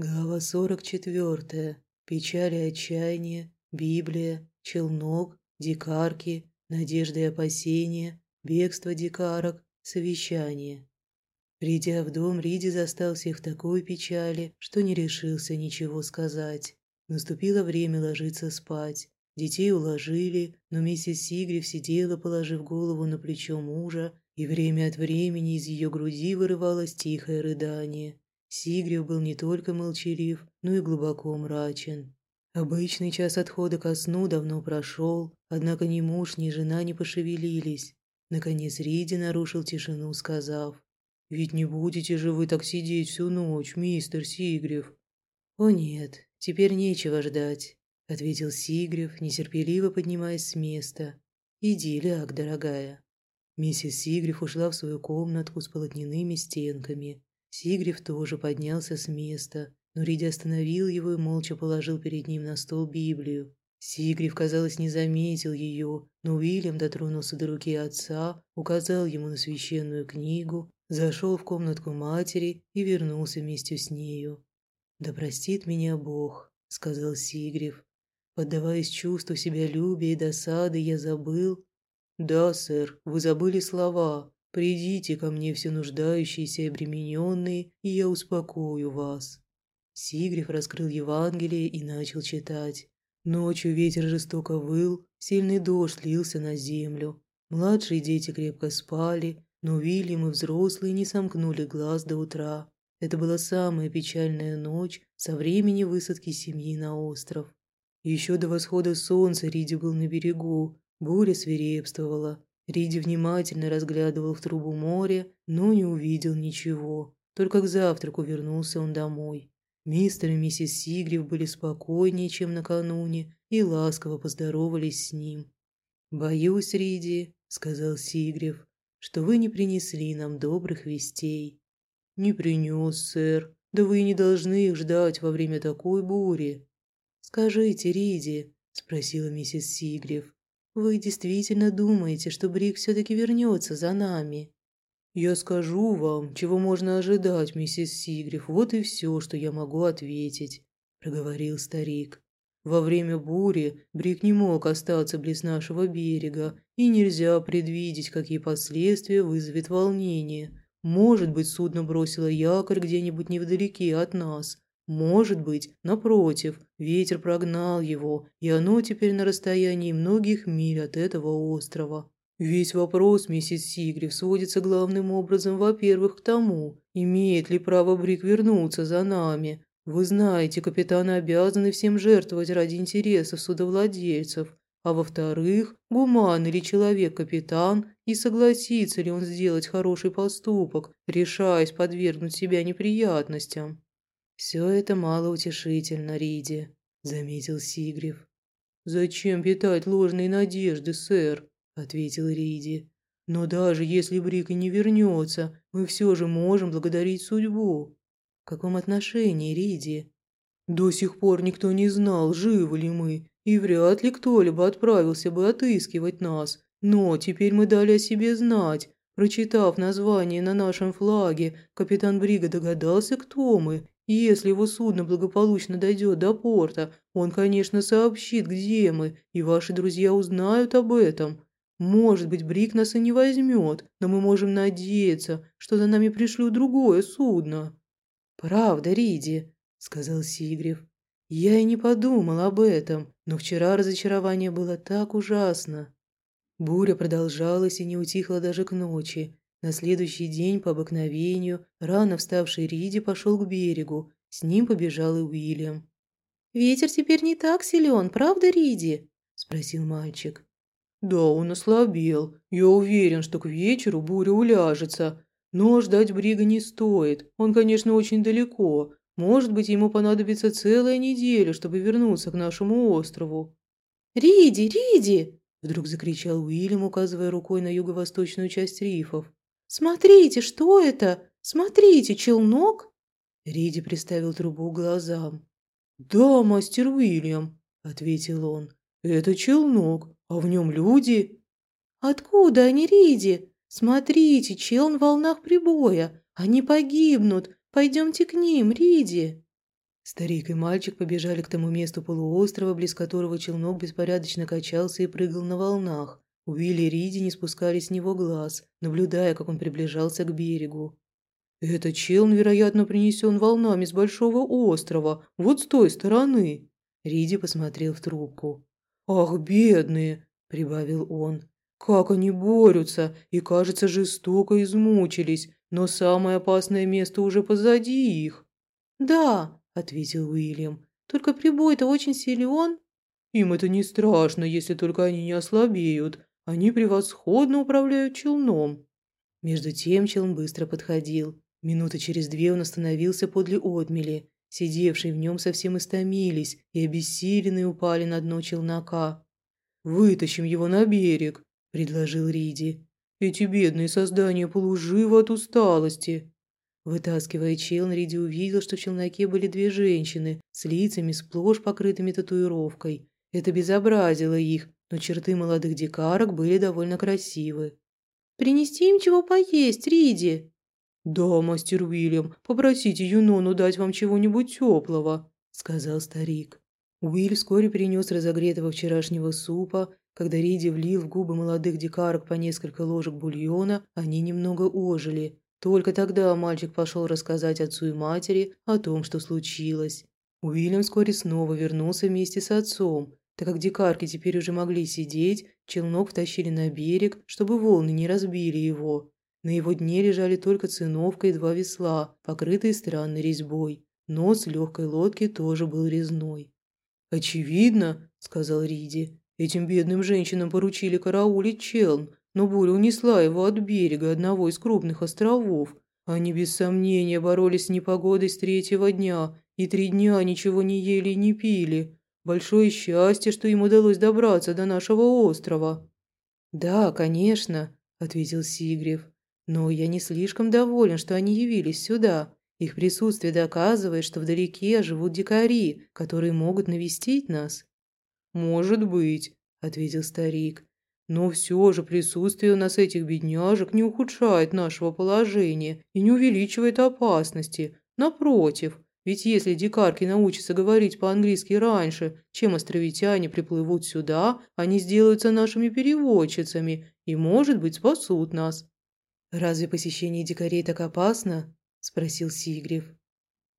Глава 44. Печаль и отчаяние, Библия, челнок, дикарки, надежды и опасения, бегство дикарок, совещание. Придя в дом, Риди застал всех в такой печали, что не решился ничего сказать. Наступило время ложиться спать. Детей уложили, но миссис Сигрев сидела, положив голову на плечо мужа, и время от времени из ее груди вырывалось тихое рыдание. Сигрев был не только молчалив, но и глубоко мрачен. Обычный час отхода ко сну давно прошел, однако ни муж, ни жена не пошевелились. Наконец Риди нарушил тишину, сказав, «Ведь не будете же вы так сидеть всю ночь, мистер Сигрев?» «О нет, теперь нечего ждать», — ответил Сигрев, нетерпеливо поднимаясь с места. «Иди, ляг, дорогая». Миссис Сигрев ушла в свою комнатку с полотняными стенками. Сигрев тоже поднялся с места, но Риди остановил его и молча положил перед ним на стол Библию. Сигрев, казалось, не заметил ее, но Уильям дотронулся до руки отца, указал ему на священную книгу, зашел в комнатку матери и вернулся вместе с нею. «Да простит меня Бог», — сказал Сигрев. Поддаваясь чувству себя любя и досады, я забыл. «Да, сэр, вы забыли слова. Придите ко мне все нуждающиеся и обремененные, и я успокою вас». Сигриф раскрыл Евангелие и начал читать. Ночью ветер жестоко выл, сильный дождь лился на землю. Младшие дети крепко спали, но Уильям и взрослые не сомкнули глаз до утра. Это была самая печальная ночь со времени высадки семьи на остров. Еще до восхода солнца Риди был на берегу, буря свирепствовала, Риди внимательно разглядывал в трубу моря, но не увидел ничего. Только к завтраку вернулся он домой. Мистер и миссис Сигрев были спокойнее, чем накануне, и ласково поздоровались с ним. «Боюсь, Риди», — сказал Сигрев, — «что вы не принесли нам добрых вестей». «Не принес, сэр. Да вы и не должны их ждать во время такой бури». «Скажите, Риди», — спросила миссис Сигрев, вы действительно думаете, что Брик все-таки вернется за нами?» «Я скажу вам, чего можно ожидать, миссис Сигриф, вот и все, что я могу ответить», – проговорил старик. «Во время бури Брик не мог остаться близ нашего берега, и нельзя предвидеть, какие последствия вызовет волнение. Может быть, судно бросило якорь где-нибудь невдалеке от нас, может быть, напротив, ветер прогнал его, и оно теперь на расстоянии многих миль от этого острова. Весь вопрос, миссис Сигрев, сводится главным образом, во-первых, к тому, имеет ли право Брик вернуться за нами. Вы знаете, капитаны обязаны всем жертвовать ради интересов судовладельцев. А во-вторых, гуман ли человек капитан, и согласится ли он сделать хороший поступок, решаясь подвергнуть себя неприятностям. «Все это малоутешительно, Риди», – заметил Сигрев. «Зачем питать ложные надежды, сэр?» – ответил Риди. «Но даже если Брик не вернется, мы все же можем благодарить судьбу». «В каком отношении, Риди?» «До сих пор никто не знал, живы ли мы, и вряд ли кто-либо отправился бы отыскивать нас. Но теперь мы дали о себе знать. Прочитав название на нашем флаге, капитан Брига догадался, кто мы, если его судно благополучно дойдет до порта, он, конечно, сообщит, где мы, и ваши друзья узнают об этом. Может быть, Брик нас и не возьмет, но мы можем надеяться, что за нами пришлют другое судно». «Правда, Риди», — сказал Сигрев. «Я и не подумал об этом, но вчера разочарование было так ужасно». Буря продолжалась и не утихла даже к ночи, на следующий день, по обыкновению, рано вставший Риди пошел к берегу. С ним побежал и Уильям. «Ветер теперь не так силен, правда, Риди?» – спросил мальчик. «Да, он ослабел. Я уверен, что к вечеру буря уляжется. Но ждать Брига не стоит. Он, конечно, очень далеко. Может быть, ему понадобится целая неделя, чтобы вернуться к нашему острову». «Риди, Риди!» – вдруг закричал Уильям, указывая рукой на юго-восточную часть рифов. «Смотрите, что это? Смотрите, челнок!» Риди приставил трубу к глазам. «Да, мастер Уильям», — ответил он. «Это челнок, а в нем люди». «Откуда они, Риди? Смотрите, челн в волнах прибоя. Они погибнут. Пойдемте к ним, Риди». Старик и мальчик побежали к тому месту полуострова, близ которого челнок беспорядочно качался и прыгал на волнах. Уилли и Риди не спускали с него глаз, наблюдая, как он приближался к берегу. «Этот челн, вероятно, принесен волнами с большого острова, вот с той стороны». Риди посмотрел в трубку. «Ах, бедные!» – прибавил он. «Как они борются и, кажется, жестоко измучились, но самое опасное место уже позади их». «Да», – ответил Уильям, – «только прибой-то очень силен». «Им это не страшно, если только они не ослабеют. Они превосходно управляют челном». Между тем челн быстро подходил. Минуты через две он остановился подле отмели. Сидевшие в нем совсем истомились и обессиленные упали на дно челнока. «Вытащим его на берег», – предложил Риди. «Эти бедные создания полуживы от усталости». Вытаскивая челн, Риди увидел, что в челноке были две женщины с лицами сплошь покрытыми татуировкой. Это безобразило их, но черты молодых дикарок были довольно красивы. «Принести им чего поесть, Риди?» «Да, мастер Уильям, попросите Юнону дать вам чего-нибудь теплого», – сказал старик. Уиль вскоре принес разогретого вчерашнего супа. Когда Риди влил в губы молодых дикарок по несколько ложек бульона, они немного ожили. Только тогда мальчик пошел рассказать отцу и матери о том, что случилось. Уильям вскоре снова вернулся вместе с отцом. Так как дикарки теперь уже могли сидеть, челнок втащили на берег, чтобы волны не разбили его. На его дне лежали только циновка и два весла, покрытые странной резьбой. Нос легкой лодки тоже был резной. «Очевидно», – сказал Риди, – «этим бедным женщинам поручили караулить челн, но буря унесла его от берега одного из крупных островов. Они без сомнения боролись с непогодой с третьего дня, и три дня ничего не ели и не пили. Большое счастье, что им удалось добраться до нашего острова». «Да, конечно», – ответил Сигрев. «Но я не слишком доволен, что они явились сюда. Их присутствие доказывает, что вдалеке живут дикари, которые могут навестить нас». «Может быть», – ответил старик. «Но все же присутствие у нас этих бедняжек не ухудшает нашего положения и не увеличивает опасности. Напротив, ведь если дикарки научатся говорить по-английски раньше, чем островитяне приплывут сюда, они сделаются нашими переводчицами и, может быть, спасут нас». «Разве посещение дикарей так опасно?» – спросил Сигрев.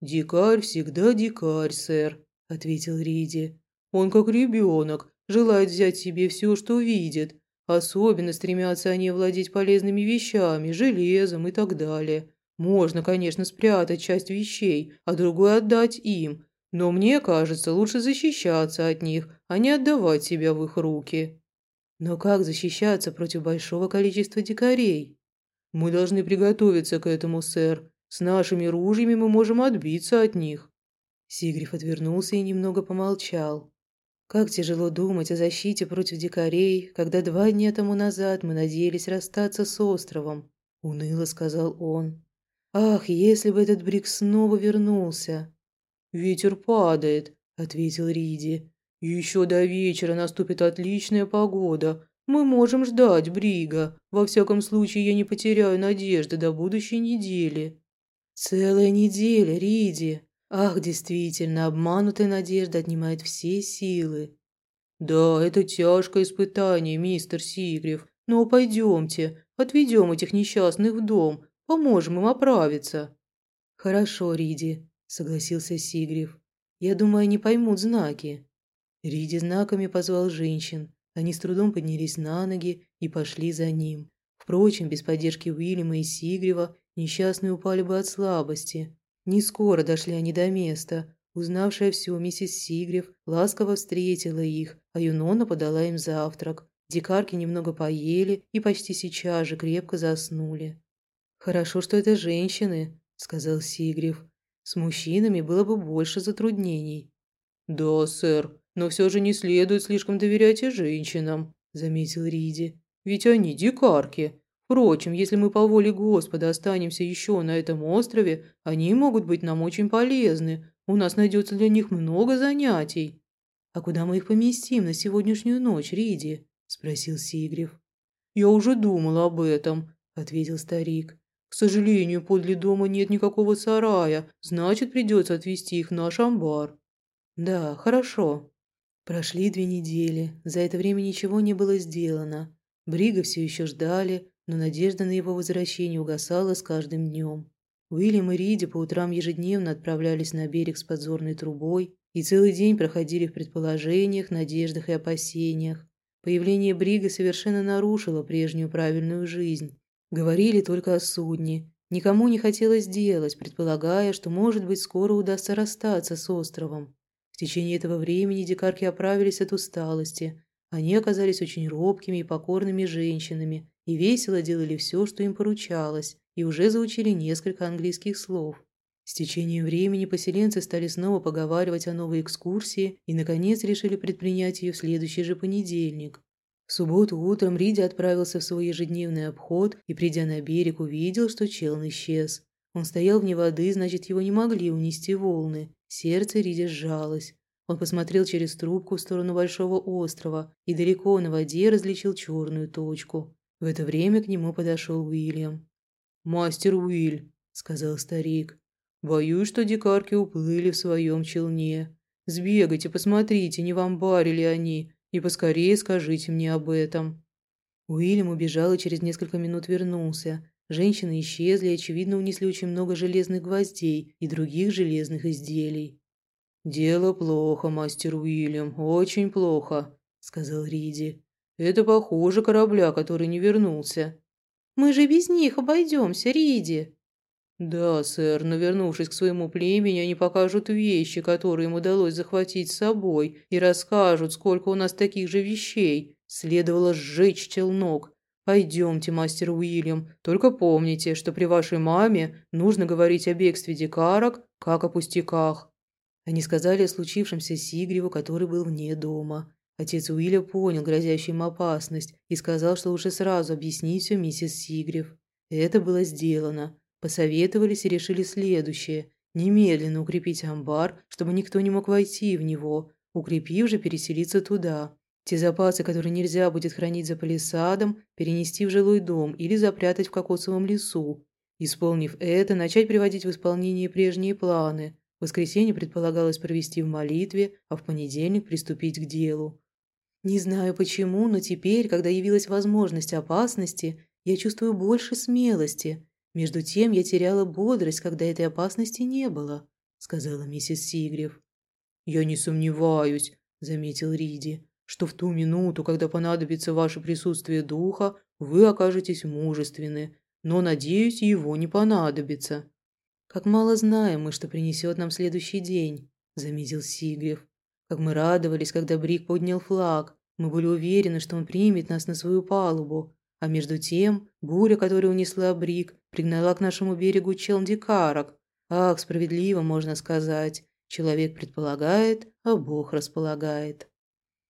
«Дикарь всегда дикарь, сэр», – ответил Риди. «Он как ребенок, желает взять себе все, что видит. Особенно стремятся они владеть полезными вещами, железом и так далее. Можно, конечно, спрятать часть вещей, а другую отдать им, но мне кажется, лучше защищаться от них, а не отдавать себя в их руки. Но как защищаться против большого количества дикарей? Мы должны приготовиться к этому, сэр. С нашими ружьями мы можем отбиться от них. Сигриф отвернулся и немного помолчал. Как тяжело думать о защите против дикарей, когда два дня тому назад мы надеялись расстаться с островом, уныло сказал он. Ах, если бы этот Брик снова вернулся. Ветер падает, ответил Риди. Еще до вечера наступит отличная погода. Мы можем ждать Брига. Во всяком случае, я не потеряю надежды до будущей недели. Целая неделя, Риди. Ах, действительно, обманутая надежда отнимает все силы. Да, это тяжкое испытание, мистер Сигрев. Но пойдемте, отведем этих несчастных в дом, Поможем им оправиться». «Хорошо, Риди», – согласился Сигрев. «Я думаю, они поймут знаки». Риди знаками позвал женщин. Они с трудом поднялись на ноги и пошли за ним. Впрочем, без поддержки Уильяма и Сигрева несчастные упали бы от слабости. Не скоро дошли они до места. Узнавшая все, миссис Сигрев ласково встретила их, а Юнона подала им завтрак. Дикарки немного поели и почти сейчас же крепко заснули. «Хорошо, что это женщины», – сказал Сигрев. «С мужчинами было бы больше затруднений». «Да, сэр, но все же не следует слишком доверять и женщинам», – заметил Риди. «Ведь они дикарки. Впрочем, если мы по воле Господа останемся еще на этом острове, они могут быть нам очень полезны. У нас найдется для них много занятий». «А куда мы их поместим на сегодняшнюю ночь, Риди?» – спросил Сигрев. «Я уже думал об этом», – ответил старик. К сожалению, подле дома нет никакого сарая, значит, придется отвезти их в наш амбар». «Да, хорошо». Прошли две недели. За это время ничего не было сделано. Брига все еще ждали, но надежда на его возвращение угасала с каждым днем. Уильям и Риди по утрам ежедневно отправлялись на берег с подзорной трубой и целый день проходили в предположениях, надеждах и опасениях. Появление Брига совершенно нарушило прежнюю правильную жизнь. Говорили только о судне. Никому не хотелось делать, предполагая, что, может быть, скоро удастся расстаться с островом. В течение этого времени дикарки оправились от усталости. Они оказались очень робкими и покорными женщинами и весело делали все, что им поручалось, и уже заучили несколько английских слов. С течением времени поселенцы стали снова поговаривать о новой экскурсии и, наконец, решили предпринять ее в следующий же понедельник. В субботу утром Риди отправился в свой ежедневный обход и, придя на берег, увидел, что челн исчез. Он стоял вне воды, значит, его не могли унести волны. Сердце Риди сжалось. Он посмотрел через трубку в сторону большого острова и далеко на воде различил черную точку. В это время к нему подошел Уильям. «Мастер Уиль», — сказал старик, — «боюсь, что дикарки уплыли в своем челне. Сбегайте, посмотрите, не в амбаре они, и поскорее скажите мне об этом». Уильям убежал и через несколько минут вернулся. Женщины исчезли и, очевидно, унесли очень много железных гвоздей и других железных изделий. «Дело плохо, мастер Уильям, очень плохо», — сказал Риди. «Это похоже корабля, который не вернулся». «Мы же без них обойдемся, Риди», «Да, сэр, но вернувшись к своему племени, они покажут вещи, которые им удалось захватить с собой, и расскажут, сколько у нас таких же вещей. Следовало сжечь челнок. Пойдемте, мастер Уильям, только помните, что при вашей маме нужно говорить о бегстве дикарок, как о пустяках». Они сказали о случившемся Сигреву, который был вне дома. Отец Уилля понял грозящую им опасность и сказал, что лучше сразу объяснить все миссис Сигрев. Это было сделано. Посоветовались и решили следующее. Немедленно укрепить амбар, чтобы никто не мог войти в него, укрепив же переселиться туда. Те запасы, которые нельзя будет хранить за палисадом, перенести в жилой дом или запрятать в кокосовом лесу. Исполнив это, начать приводить в исполнение прежние планы. В воскресенье предполагалось провести в молитве, а в понедельник приступить к делу. Не знаю почему, но теперь, когда явилась возможность опасности, я чувствую больше смелости. Между тем я теряла бодрость, когда этой опасности не было, сказала миссис Сигрев. Я не сомневаюсь, заметил Риди, что в ту минуту, когда понадобится ваше присутствие духа, вы окажетесь мужественны, но, надеюсь, его не понадобится. Как мало знаем мы, что принесет нам следующий день, заметил Сигрев. Как мы радовались, когда Брик поднял флаг. Мы были уверены, что он примет нас на свою палубу, а между тем, буря, которая унесла Брик, пригнала к нашему берегу челн дикарок. Ах, справедливо можно сказать. Человек предполагает, а Бог располагает.